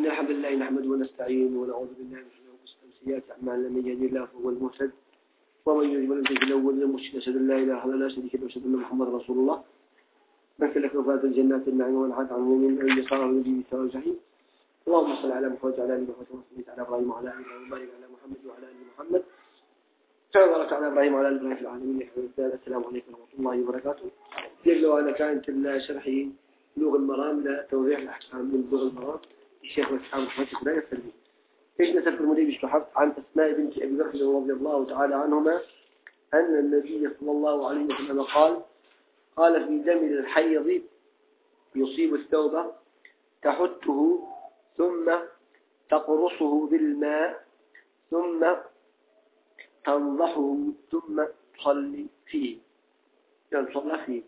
إن الحمد لله نحمد ونستعين ونعوذ بالله من شرور أنفسنا وسيئات أعمالنا. من يهدي الله فهو المهتد ومن يضلل فلن تجد له وليا مرشدا. أشهد أن لا إله إلا الله شريك له وأشهد أن محمدا رسول الله. من سلك فاز الجنات النعيم ونحت عن المؤمن أن يساره الذي سواء الجحيم اللهم صل على محمد وعلى آل محمد وصليت على إبراهيم وعلى آل إبراهيم وبارك على محمد وعلى آل محمد. كما بارك على إبراهيم وعلى آل إبراهيم في العالمين. السلام عليكم ورحمة الله وبركاته. يقلوا أنا كانت شرحي لغة المرام لتوضيح الأحكام من لغة المرام. الشيخ الإسلام محمد بن السلمي إيش نسب المدير بشبحث عن أسماء بنت أبي بكر رضي الله تعالى عنهما؟ أن النبي صلى الله عليه وسلم قال قال في دم الحيض يصيب الثوب تحته ثم تقرصه بالماء ثم تنضحه ثم تصلي فيه. يعني صلى فيه.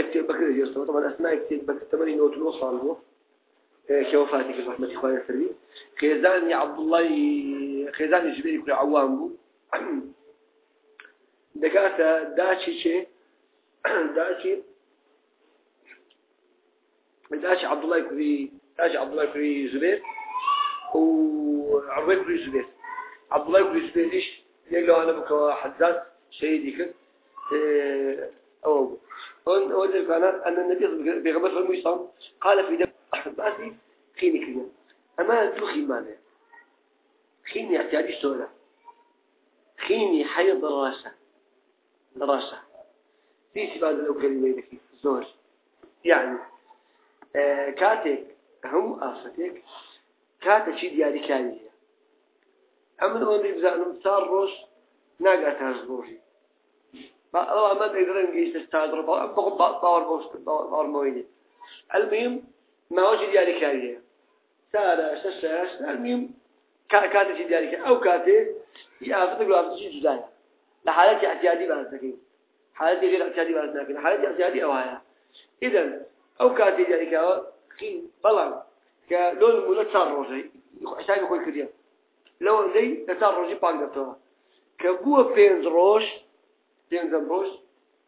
كتير بكر يجرسوا طبعا أسماء كتير بكر تمرين نوت الوصال هو. كوفاتك رحمة إخواني السري خيزان يا عبد الله خيزان جبريل كل عوام بو. دكاتا داشي شيء داشي داشي عبد الله كري داشي عبد الله كري زبير. وعروي كري زبير. عبد الله كري زبير إيش؟ يقولوا أنا بك حزاز شهيدي كده أو هون كان أن النبي بيغمر الميصام قال في دم أحباتي خيني كريم أما دو خيمانة خيني اعتيادي سورة خيني حيض راسه راسه في سباد لو كلمة ذكي زوج. يعني آه كاتك هم آفتك كاتك شي دياري كانية أما نقول بزانم صار روش ناقات هزبوشي الله ما تقدرين قيس تستاذر بقول باور بوست باور مويني. المهم ما هو دياري كاريه. سارة شاشة المهم كاتي شي دياري أو كاتي يأخذ تقول أخذ شيء جداية لحالتي اعتيادي ذكي حالتي غير اعتيادي ذكي حالتي اعتيادي أو هاي إذا أو كاتي دياري كا خين بلان. كلون مولا روجي. حسابي خوي كريم؟ لو زي تار روجي باق دكتورة كبوه بينز روش روش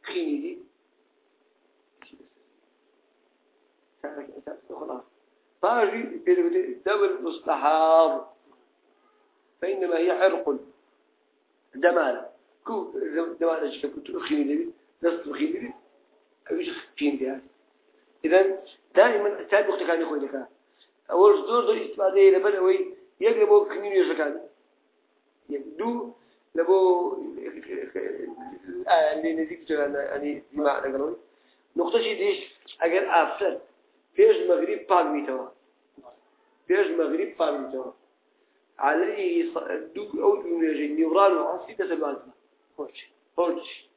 خيني دي خلاص طاجي دم المستحاض فإنما هي عرق دمال كو دمال إيش كنت خيني دي نص خيني دي إيش خيني دي إذا دائما تابع وقت كان يخوي لك. أول دور دور استفاده لبنوي يقلبوا كمين يشكان دو لبو اللي نزيك جانا يعني ما نقولون نقطة شيء ديش أجر أفسد فيش مغرب باق ميتوا فيش مغرب باق ميتوا عليه دوك أو نيجي نيوران وعصي تسلوازنا هوش هوش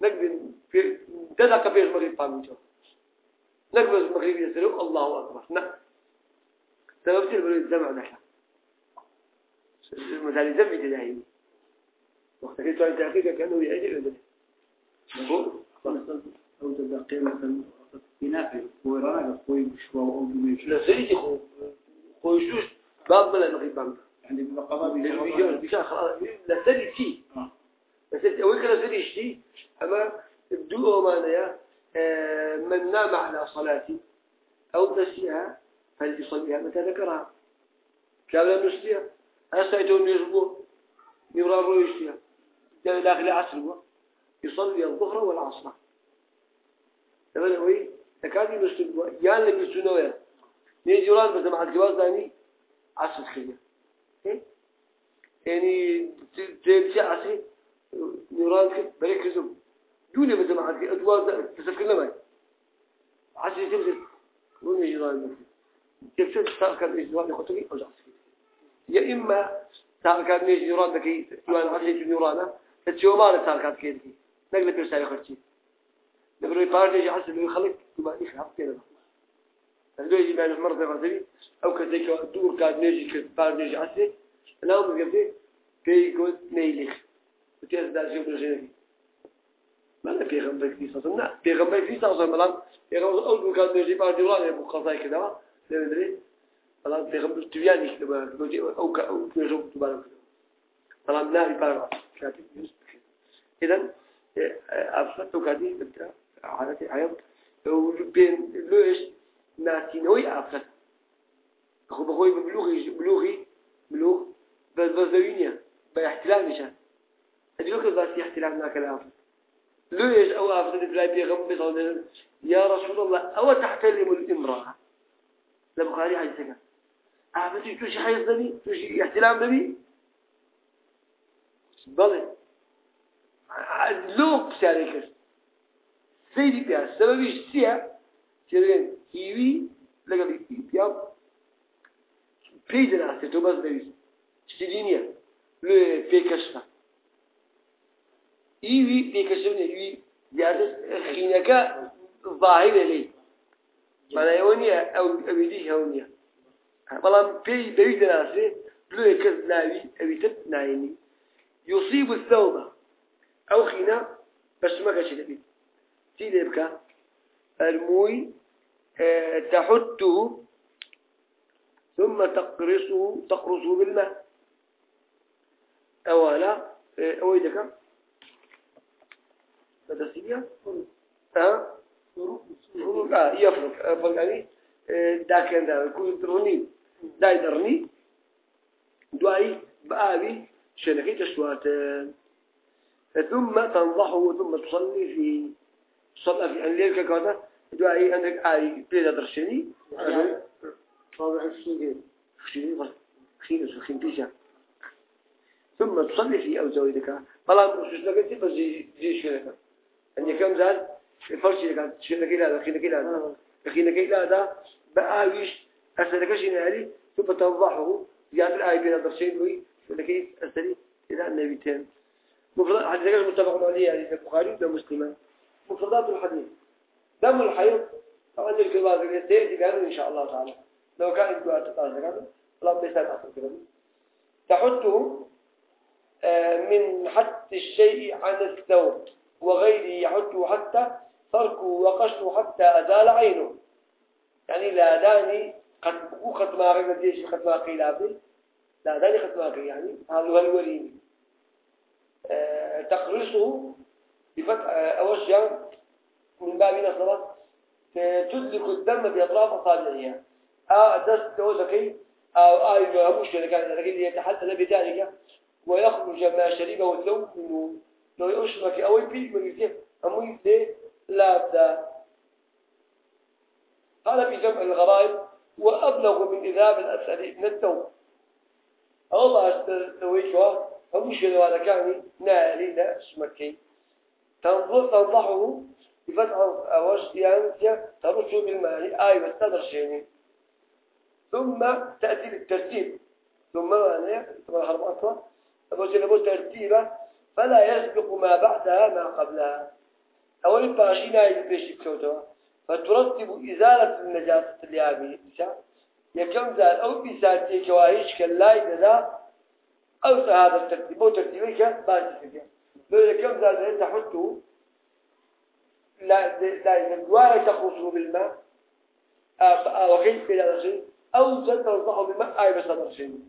نقدر في تذاك فيش مغرب باق ميتوا نقدر مغرب يسلو الله أكبر. نعم سبب تلبل الزمع نحن. مثال زمع تداهي. وقت كنت أنت أخيك كأنه يعجب نقول أو تبقى مثلا بنافع ورانا خوي شو أو بمش لا سيدي خو خويشوش باب بلا نقيب بانك يعني بقضاء الفيديو بيشان خلاص لا سيدي شيء بس انت أول كده سيدي شيء أما الدعاء ما يا من نام على صلاتي أو نسيها فليصليها متى ذكرها. كان نسيها أستيتون يزبو يرى رويشتها داخل عصر يصلي الظهر والعصر. تمام هو تكاد يمسك يان لم يسنوه نيجي ولاد بس مع الجواز داني عصر خليه يعني تمشي عصر نوران بريك زوم دوني بس مع الجواز تسفك لما عصر تمشي وين يجي ولاد كيف تستأكد الإجوان يخطري أو جعصر يا إما تاركات نيجي نيران دكي يوان عصر نيرانا تشيو ما تاركات كيدكي نقل بيرسالي خرجي نقول يبارد يجي عسل اللي يخلق إيش حق كده اللي يجي بين المرضى غزلي أو كذلك دور كاد نيجي عسل أنا أقول قبل في يقول نيلخ وتيز ما في غمبة كنيسة صنع في غمبة كنيسة صنع ملان في غمبة أول دور كاد نيجي بارد يوران يبقى قصاي كده لا ندري ملان في غمبة تبياني كده أو ك أو نجوم تبارك ناري بارد كاتب إذا أفضل كذي بدأ عادة عيب وبين لوش ناتي باستینەوەی ئافرەت خۆ بەخۆی بلوغی بلوغی بلوغ بس بزوينيا باحتلال مشان أدلوك بس احتلال ما كلام ليش أو أفضل بلاي بيغم يا رسول الله أو تحتلم الإمرأة؟ لبخاري حديثك. أعبتي توشي حيث نبي توشي احتلام نبي؟ بەڵێ. لۆ پرسیارە کرد. سەیری پیا سەبەبیش چییە؟ چێن هیوی لەگەڵ پیا پێی دەناسێ تۆ بەس دەویست. چی نییە. لێ پێکەشتە هیوی پێکەشتنە هیوی زیاتر خینەکە ظاهرە لێ بەڵێەوە نییە ئەو ئەویدی هەو نییە. بەڵام پێی دەوی دەناسێ لێ کەس ناوی ئەویتر ناینی يصيب الثوبة أو خينا بس ما كاش بكا الموي آه تحته ثم تقرصه تقرصه بالماء. أولا أويدك مدرسية ها؟ آه يفرق فقاني داكن دا يكون تروني داي درني دواي بآبي. شنكي تشوات ثم تنضحه ثم تصلي في صلى في الليل كذا. دواي عندك آي بيدا طابع خشيني خشيني خشيني تيجا ثم تصلي في أو زوجك بلا مش لقيت بس زي شنكه أن كم زاد الفرش اللي كان شيء كذا خينا كذا خينا كذا هذا. بآويش أسألك شيء علي ثم توضحه زيادة الآية بين الدرسين وي لكي أسألي إلى النبي تام مفرد حديث متفق عليه يعني البخاري ومسلم مفردات الحديث. دم الحيض طبعا الكبار سيأتي كانوا إن شاء الله تعالى. لو كان الدعاء تتعزل كذا لا بيسال أصل كذا تحته من حد الشيء عن الثوب وغيره يحده حتى تركه وقشته حتى أزال عينه. يعني لا داني قد قد ما غير قد ما قيل عبد لا ما قيل يعني هذا هو أه تقرصه بفتح أول شيء من باب نصرة تدلك الدم بأطراف أصابعها آه دست توزكي أو آي آه مش كان لكن يتحدث بذلك ويخرج ما شربه الثوب منه لو يشمك أو يبيك من يزيه أمو يزيه لا أبدا. هذا في جمع الغرائب وأبلغ من إذاب الأسئلة من التوب الله استوي شو هم شنو هذا كان نالي لا اسمكي تنظر تنضحه بفتح أوش ديانتيا ترش بالماء. آي بستدر شيني ثم تأتي بالترتيب ثم معنى طبعا حرماتها أبو سنبو ترتيبة فلا يسبق ما بعدها ما قبلها. أول باشينا يبيش كوتوا فترتب إزالة النجاسة اللي يكم زال أو بساتي كواهيش كلا إذا أو هذا الترتيب أو ترتيبك باشي لو يكم زال تحطه لا لا الدوار تخصه بالماء وكيف بلا شيء أو تنضحه بالماء أي بس شيء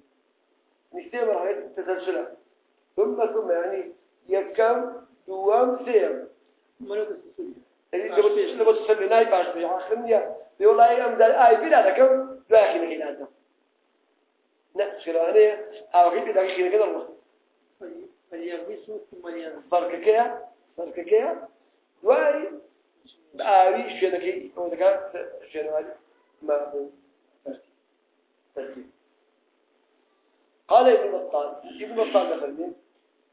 نستمر على تسلسله ثم ثم يعني يكم دوام سيم اللي تبغى تشتغل تسوي ناي باش بيع خمية يقول أم ذا أي بلا ذكر لكن هنا هذا. لا شرانية أو شو هذا ما هو؟ ترتيب قال ابن بطال ابن بطال مثلا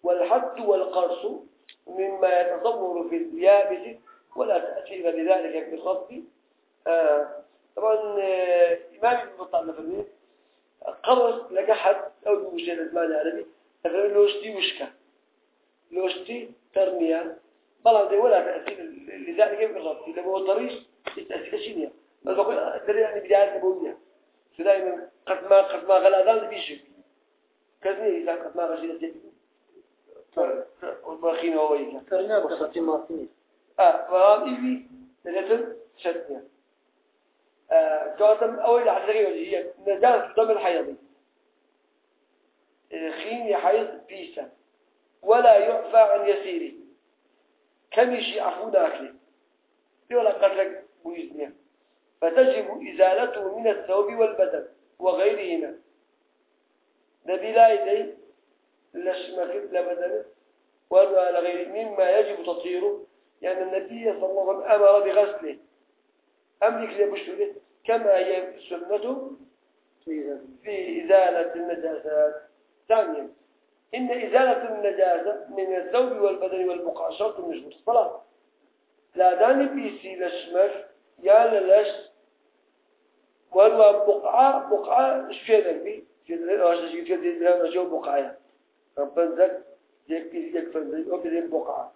والحد والقرص مما يتصور في اليابس ولا تأثير لذلك بخط آه طبعا آه إمام ابن بطال مثلا قرص لقى حد أو بوجه الزمان العربي مثلا لوشتي وشكا. لوشتي ترمية بلا ولا تأثير لذلك بالربط لما هو طريق يتأثير شينيا بس بقول أدري يعني بداية نبوية دائما قد ما قد ما غلادان بيشك كذني إذا قد ما غشيت والباقين هو إيجا كرنا بخطي ماطني آه وهذه في ثلاثة شتية آه قادم أول عشرية هي؟ نزال دم الحيض. خين يحيض بيسا. ولا يعفى عن يسيره. كم يشي عفو داخلي. يولا قتلك بويزنيا. فتجب إزالته من الثوب والبدن وغيرهما. نبي لا يدي لشمكت لبدنه ولا غير مما يجب تطهيره. يعني النبي صلى الله عليه وسلم أمر بغسله. أملك لبشره كما هي سنته في إزالة النجاسات. ثانيا إن إزالة النجاسة من الثوب والبدن من شروط الصلاة لا داني بيسي لشمر يا للش وهو بقعة بقعة شفينا بي ده نجوا بقعة؟ ربنا ذك يك يك فنزل أو بدين بقعة.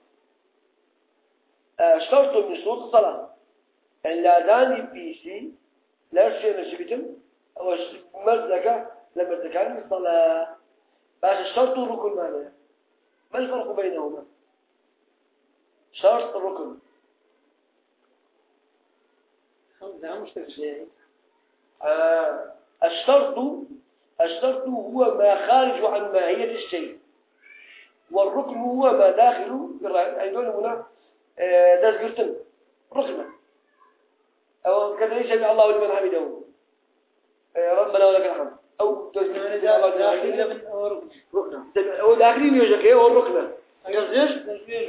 شرط من شروط الصلاة إن لا داني بيسي لا شيء نشبتم أو مزكة لما تكلم الصلاة باش الشرط والركن معناه ما الفرق بينهما شرط الركن آه الشرط الشرط هو ما خارج عن ماهية الشيء. والركن هو ما داخل هذول هنا آه ذكرتن ركنا أو كذا ليس الله لمن حمده. آه ربنا ولك الحمد. أو هو داخلين يوجك هو الركنة يزيش يزيش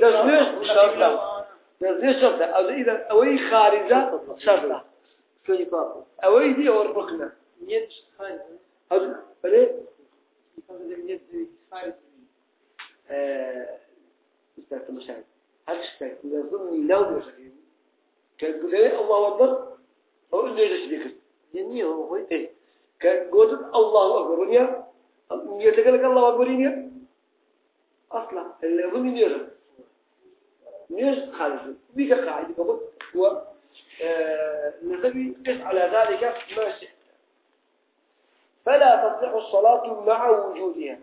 شرطة. يزيش شرطة. أو إذا أوي خارجة شرطة. أوي دي هو الركنة نيت خارجة. هذا. بلي؟ نيت خارجة. أستاذ مشاهد. هل اشتاك يظن لو يوجك كان يقول لي الله أكبر هو إنه يجيش بيكر يعني هو إيه كان قلت الله أكبر ونيا يتكلم الله أكبر ونيا أصلا اللي هو من يرى نيش خالص بيك قاعد قبل هو نسبي قس على ذلك ما شئت فلا تصح الصلاة مع وجودها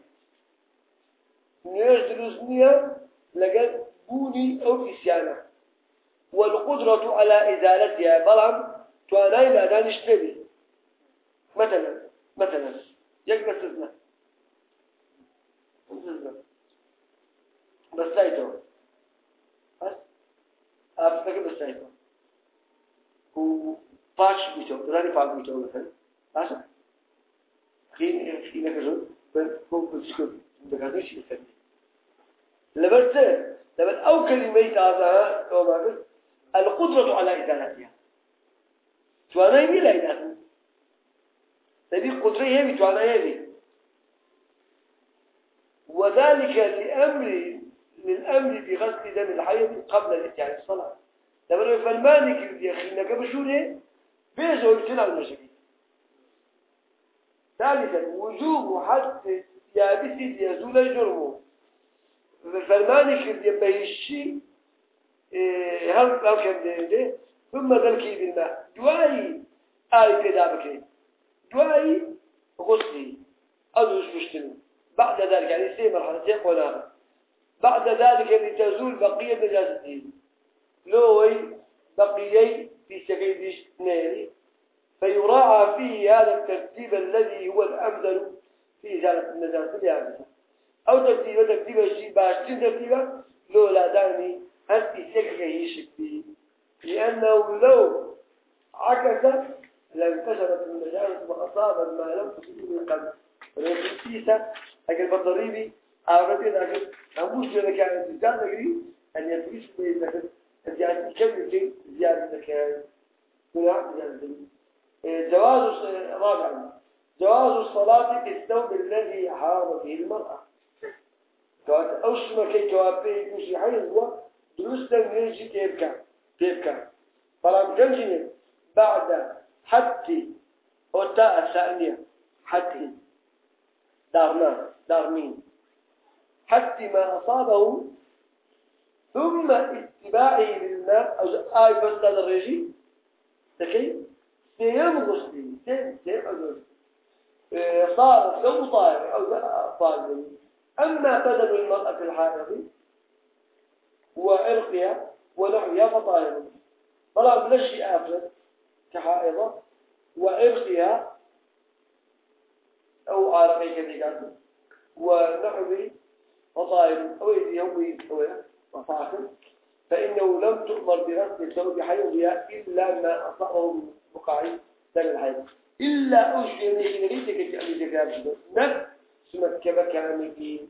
نيش دروسنيا لقد بوني أو إسيانا والقدرة على إزالتها بلان تواناي لا دانش تبي. مثلا مثلا يقدر استثناء بسايته بس أفتكر بسايته و باش بيتو. راني فاق بيتو مثلا. باشا خين خين كذا بس بسكوت بكذا شيء ثاني لبرت لبرت أو كلمة هذا هو ما القدرة على إزالتها. شو أنا يميل إزالتها. تبي قدرة هي بتوانا هي وذلك لأمر للأمر بغسل دم الحيض قبل الإتيان الصلاة. لما فالمالك يا أخي؟ إنك بشونه بيزو يبتنى المشاكل ثالثا وجوب حد يابس يزول جرمه فالمالك يبهشي هل لو كان ثم ذلك بالماء دواي آي كذا بكري دواي غسلي أدوش مشتمل بعد ذلك يعني سي مرحلة سي قناغة بعد ذلك يعني تزول بقية نجاسته لوي بقيي في سكيدش نيري فيراعى فيه هذا الترتيب الذي هو الأمثل في إزالة النجاسة اليابسة أو ترتيب ترتيب الشيء باشتين لو لا داني هل يسكك يشك فيه. لأنه لو عكست لانتشرت النجاسة وأصابت ما لم تصيب من قبل. ولكن سيسا أجل بطريبي أعرفين أجل أموش لنا كان الإنسان أجري أن يدريش بإذنك زيادة كم شيء زيادة كان. هنا زيادة جواز رابعا جواز الصلاة في الثوب الذي حار به المرأة. أوش كي كوابي مشي حيث كيف كان؟ كيف كان؟ فلام كنجي بعد حتى وتاء الثانية حتى دارنا دارمين. حتى ما أصابه ثم اتباعه بالماء أو آي بس هذا الرجيم تكي سيم غسلي سيم سيم غسلي صار لو طائر أو طائر أما بدن المرأة الحائض وعرقها ونحوها فطائر طلع بلشي آفلت كحائضة وعرقها أو عارقي كذلك ونحوه فطائر أو يديهم وفاخر فإنه لم تؤمر بغسل الثوب حيضها إلا ما أصابه فقاعي دم الحيض. إلا في أمريكا نريد كي أمريكا نفس سمت كبكامي